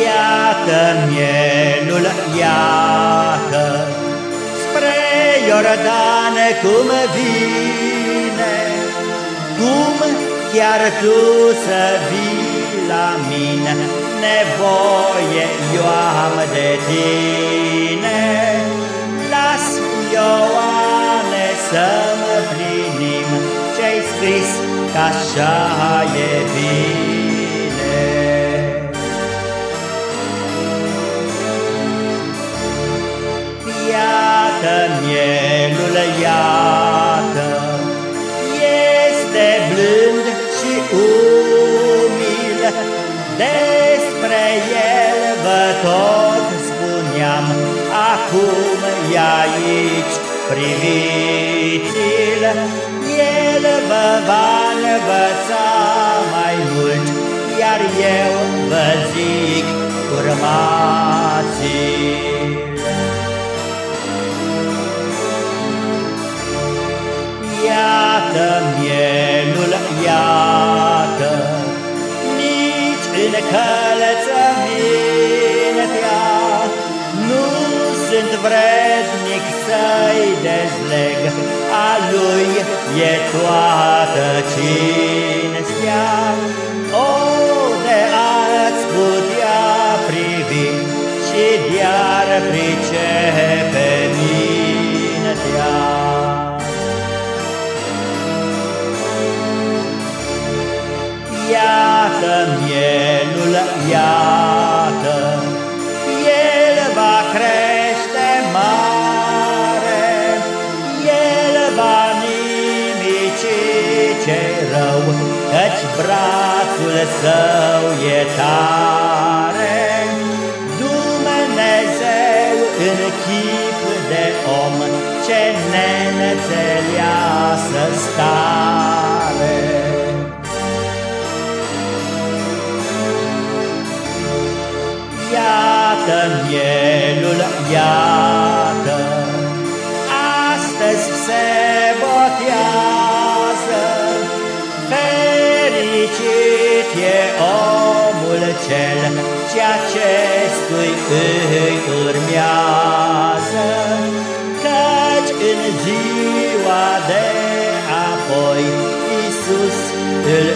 Iată mielul, iată, Spre Iordan cum vine, Cum chiar tu să vii la mine, Nevoie eu am de tine. Las, Ioane, să mă plinim Ce-ai scris, că așa e bine. Despre el vă tot spuneam, Acum e aici, priviți-l, El vă va învăța mai mult, Iar eu vă zic, urmați-l. Iată mielul, iată, Nici în călățămintea vrednic să-i dezleg, A lui e toată cinstea. O, de ați putea privi Și de-ar pricepe mintea. Iată mielul, iată, brațul său e tare. Dumnezeu în chip de om, Ce neînțeleasă stare. Iată mielul, iată, cel Ce acestui îi urmează, Căci în ziua de apoi Iisus îl